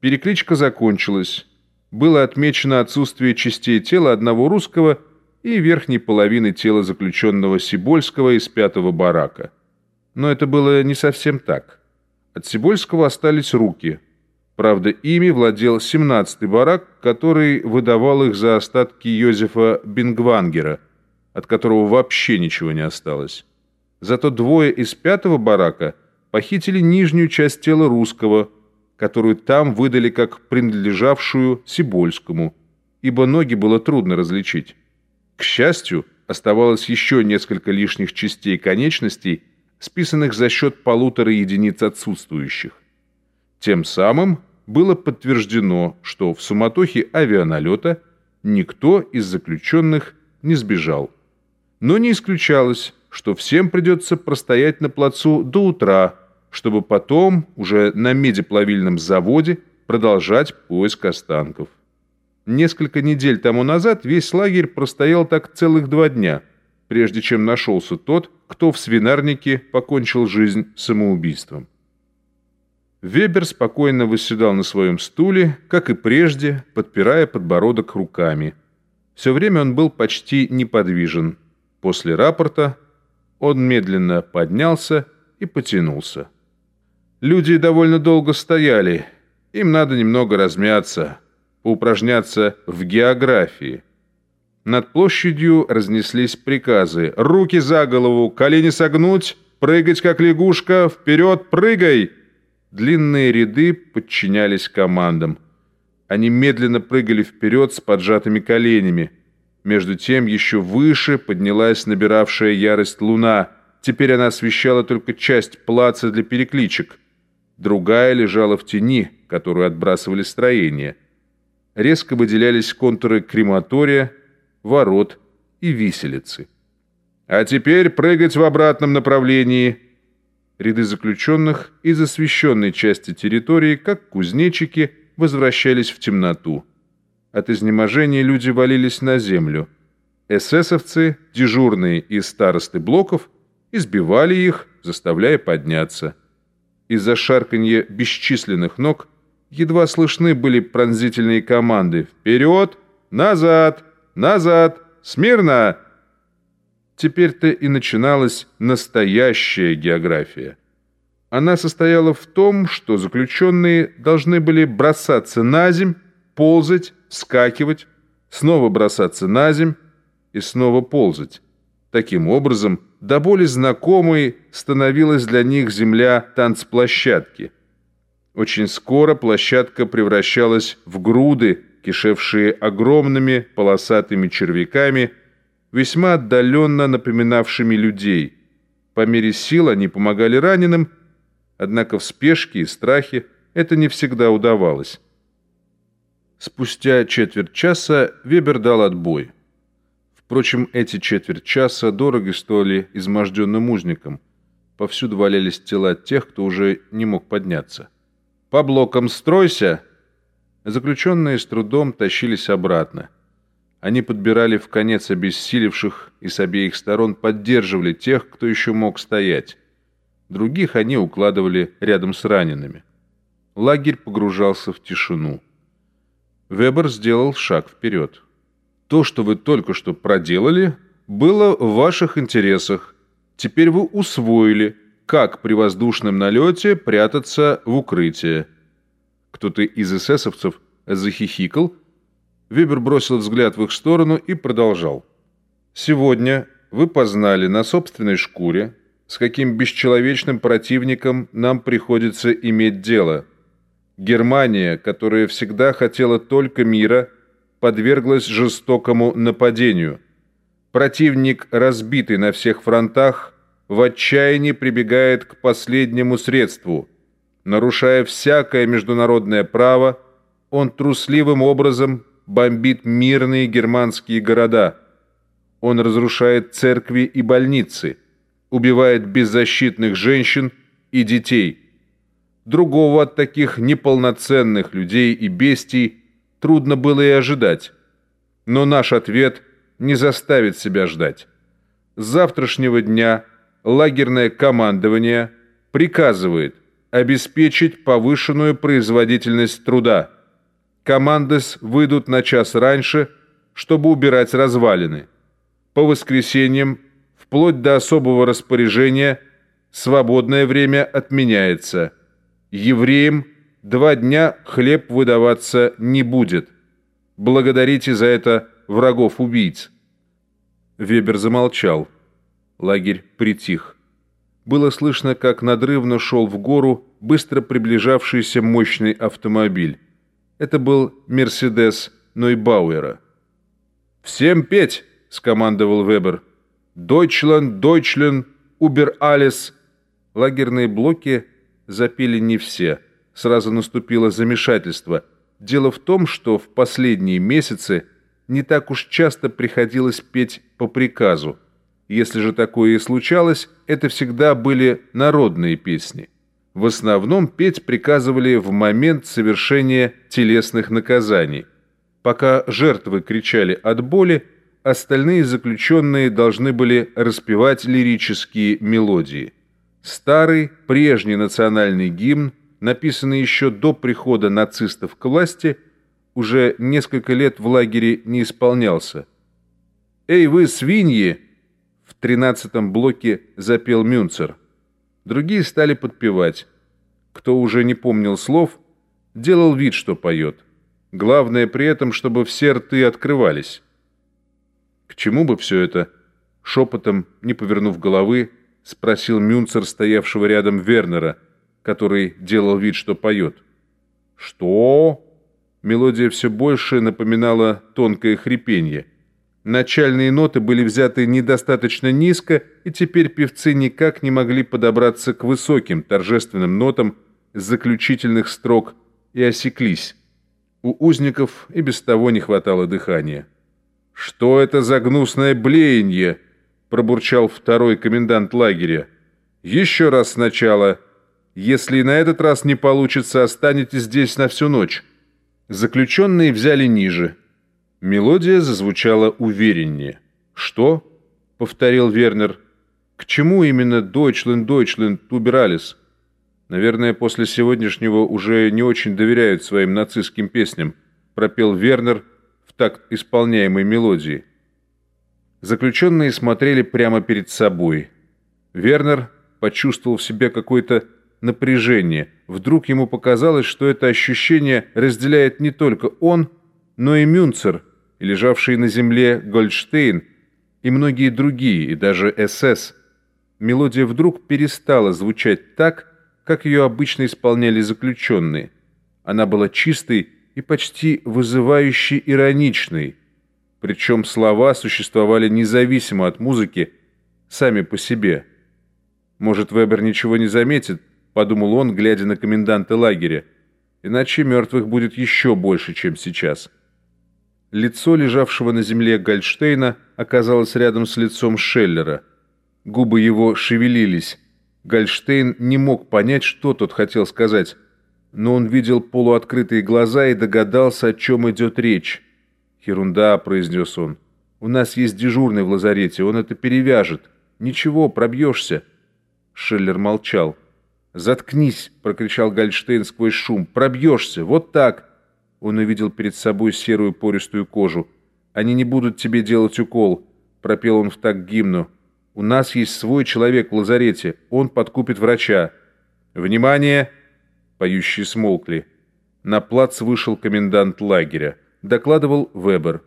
Перекличка закончилась. Было отмечено отсутствие частей тела одного русского и верхней половины тела заключенного Сибольского из пятого барака. Но это было не совсем так. От Сибольского остались руки. Правда, ими владел 17-й барак, который выдавал их за остатки Йозефа Бингвангера, от которого вообще ничего не осталось. Зато двое из пятого барака похитили нижнюю часть тела русского, которую там выдали как принадлежавшую Сибольскому, ибо ноги было трудно различить. К счастью, оставалось еще несколько лишних частей конечностей, списанных за счет полутора единиц отсутствующих. Тем самым было подтверждено, что в суматохе авианалета никто из заключенных не сбежал. Но не исключалось, что всем придется простоять на плацу до утра, чтобы потом, уже на медиплавильном заводе, продолжать поиск останков. Несколько недель тому назад весь лагерь простоял так целых два дня, прежде чем нашелся тот, кто в свинарнике покончил жизнь самоубийством. Вебер спокойно восседал на своем стуле, как и прежде, подпирая подбородок руками. Все время он был почти неподвижен. После рапорта он медленно поднялся и потянулся. Люди довольно долго стояли. Им надо немного размяться, поупражняться в географии. Над площадью разнеслись приказы. «Руки за голову, колени согнуть, прыгать как лягушка, вперед, прыгай!» Длинные ряды подчинялись командам. Они медленно прыгали вперед с поджатыми коленями – между тем еще выше поднялась набиравшая ярость луна. Теперь она освещала только часть плаца для перекличек. Другая лежала в тени, которую отбрасывали строения. Резко выделялись контуры крематория, ворот и виселицы. «А теперь прыгать в обратном направлении!» Ряды заключенных из освещенной части территории, как кузнечики, возвращались в темноту. От изнеможения люди валились на землю. Эсэсовцы, дежурные из старосты блоков, избивали их, заставляя подняться. Из-за шарканья бесчисленных ног едва слышны были пронзительные команды «Вперед! Назад! Назад! Смирно!» Теперь-то и начиналась настоящая география. Она состояла в том, что заключенные должны были бросаться на земь, ползать, вскакивать, снова бросаться на земь и снова ползать. Таким образом, до боли знакомой становилась для них земля танцплощадки. Очень скоро площадка превращалась в груды, кишевшие огромными полосатыми червяками, весьма отдаленно напоминавшими людей. По мере сил они помогали раненым, однако в спешке и страхе это не всегда удавалось. Спустя четверть часа Вебер дал отбой. Впрочем, эти четверть часа дорого стоили изможденным узникам. Повсюду валялись тела тех, кто уже не мог подняться. «По блокам стройся!» Заключенные с трудом тащились обратно. Они подбирали в конец обессилевших и с обеих сторон поддерживали тех, кто еще мог стоять. Других они укладывали рядом с ранеными. Лагерь погружался в тишину. Вебер сделал шаг вперед. «То, что вы только что проделали, было в ваших интересах. Теперь вы усвоили, как при воздушном налете прятаться в укрытие». Кто-то из эсэсовцев захихикал. Вебер бросил взгляд в их сторону и продолжал. «Сегодня вы познали на собственной шкуре, с каким бесчеловечным противником нам приходится иметь дело». Германия, которая всегда хотела только мира, подверглась жестокому нападению. Противник, разбитый на всех фронтах, в отчаянии прибегает к последнему средству. Нарушая всякое международное право, он трусливым образом бомбит мирные германские города. Он разрушает церкви и больницы, убивает беззащитных женщин и детей – Другого от таких неполноценных людей и бестий трудно было и ожидать. Но наш ответ не заставит себя ждать. С завтрашнего дня лагерное командование приказывает обеспечить повышенную производительность труда. Командос выйдут на час раньше, чтобы убирать развалины. По воскресеньям, вплоть до особого распоряжения, свободное время отменяется. Евреям два дня хлеб выдаваться не будет. Благодарите за это врагов-убийц. Вебер замолчал. Лагерь притих. Было слышно, как надрывно шел в гору быстро приближавшийся мощный автомобиль. Это был «Мерседес» Нойбауэра. «Всем петь!» — скомандовал Вебер. «Дойчланд, Дойчлен, Убер Алис!» Лагерные блоки запели не все. Сразу наступило замешательство. Дело в том, что в последние месяцы не так уж часто приходилось петь по приказу. Если же такое и случалось, это всегда были народные песни. В основном петь приказывали в момент совершения телесных наказаний. Пока жертвы кричали от боли, остальные заключенные должны были распевать лирические мелодии. Старый, прежний национальный гимн, написанный еще до прихода нацистов к власти, уже несколько лет в лагере не исполнялся. «Эй, вы, свиньи!» тринадцатом блоке запел Мюнцер. Другие стали подпевать. Кто уже не помнил слов, делал вид, что поет. Главное при этом, чтобы все рты открывались. К чему бы все это? Шепотом, не повернув головы, спросил Мюнцер, стоявшего рядом Вернера, который делал вид, что поет. «Что?» Мелодия все больше напоминала тонкое хрипенье. Начальные ноты были взяты недостаточно низко, и теперь певцы никак не могли подобраться к высоким торжественным нотам заключительных строк и осеклись. У узников и без того не хватало дыхания. «Что это за гнусное блеяние?» – пробурчал второй комендант лагеря. «Еще раз сначала. Если и на этот раз не получится, останетесь здесь на всю ночь». Заключенные взяли ниже – Мелодия зазвучала увереннее. «Что?» — повторил Вернер. «К чему именно «Дойчленд, Дойчленд, Тубералис»?» «Наверное, после сегодняшнего уже не очень доверяют своим нацистским песням», — пропел Вернер в такт исполняемой мелодии. Заключенные смотрели прямо перед собой. Вернер почувствовал в себе какое-то напряжение. Вдруг ему показалось, что это ощущение разделяет не только он, но и Мюнцер — и лежавшие на земле Гольдштейн и многие другие, и даже СС. Мелодия вдруг перестала звучать так, как ее обычно исполняли заключенные. Она была чистой и почти вызывающе ироничной, причем слова существовали независимо от музыки, сами по себе. «Может, Вебер ничего не заметит?» — подумал он, глядя на коменданта лагеря. «Иначе мертвых будет еще больше, чем сейчас». Лицо лежавшего на земле Гольдштейна оказалось рядом с лицом Шеллера. Губы его шевелились. Гольдштейн не мог понять, что тот хотел сказать, но он видел полуоткрытые глаза и догадался, о чем идет речь. «Ерунда», — произнес он. «У нас есть дежурный в лазарете, он это перевяжет. Ничего, пробьешься». Шеллер молчал. «Заткнись!» — прокричал Гольдштейн сквозь шум. «Пробьешься! Вот так!» Он увидел перед собой серую пористую кожу. «Они не будут тебе делать укол», — пропел он в так гимну. «У нас есть свой человек в лазарете. Он подкупит врача». «Внимание!» — поющие смолкли. На плац вышел комендант лагеря. Докладывал Вебер.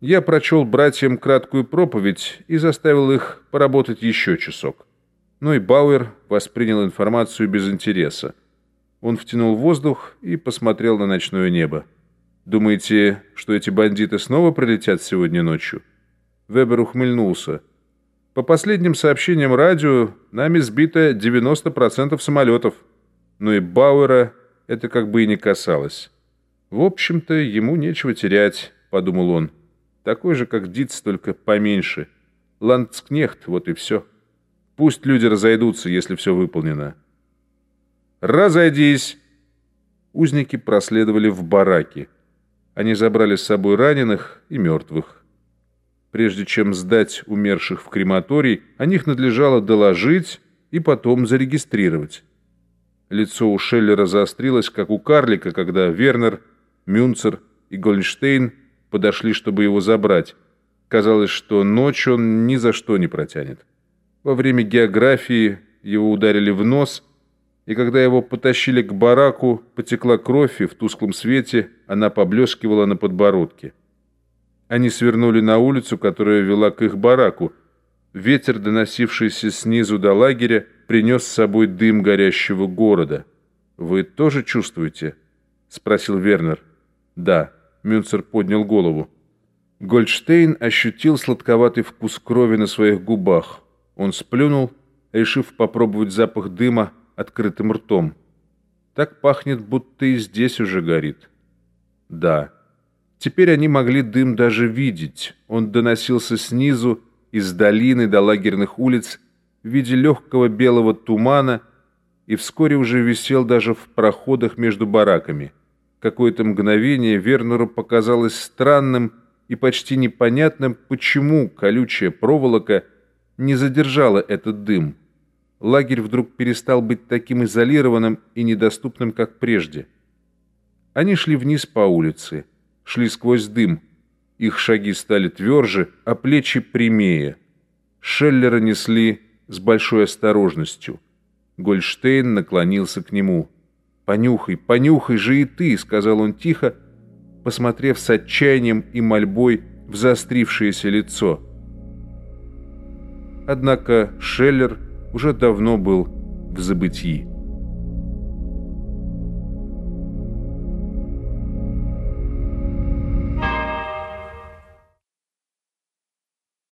Я прочел братьям краткую проповедь и заставил их поработать еще часок. Но и Бауэр воспринял информацию без интереса. Он втянул воздух и посмотрел на ночное небо. «Думаете, что эти бандиты снова прилетят сегодня ночью?» Вебер ухмыльнулся. «По последним сообщениям радио, нами сбито 90% самолетов. Но и Бауэра это как бы и не касалось. В общем-то, ему нечего терять», — подумал он. «Такой же, как Диц, только поменьше. Ландскнехт, вот и все. Пусть люди разойдутся, если все выполнено». «Разойдись!» Узники проследовали в бараки. Они забрали с собой раненых и мертвых. Прежде чем сдать умерших в крематорий, о них надлежало доложить и потом зарегистрировать. Лицо у Шеллера заострилось, как у карлика, когда Вернер, Мюнцер и Гольнштейн подошли, чтобы его забрать. Казалось, что ночь он ни за что не протянет. Во время географии его ударили в нос, и когда его потащили к бараку, потекла кровь, и в тусклом свете она поблескивала на подбородке. Они свернули на улицу, которая вела к их бараку. Ветер, доносившийся снизу до лагеря, принес с собой дым горящего города. «Вы тоже чувствуете?» — спросил Вернер. «Да», — Мюнцер поднял голову. Гольдштейн ощутил сладковатый вкус крови на своих губах. Он сплюнул, решив попробовать запах дыма открытым ртом. Так пахнет, будто и здесь уже горит. Да. Теперь они могли дым даже видеть. Он доносился снизу, из долины до лагерных улиц, в виде легкого белого тумана, и вскоре уже висел даже в проходах между бараками. Какое-то мгновение Вернеру показалось странным и почти непонятным, почему колючая проволока не задержала этот дым. Лагерь вдруг перестал быть таким изолированным и недоступным, как прежде. Они шли вниз по улице шли сквозь дым. Их шаги стали тверже, а плечи прямее. Шеллера несли с большой осторожностью. Гольштейн наклонился к нему. «Понюхай, понюхай же и ты», — сказал он тихо, посмотрев с отчаянием и мольбой в заострившееся лицо. Однако Шеллер уже давно был в забытии.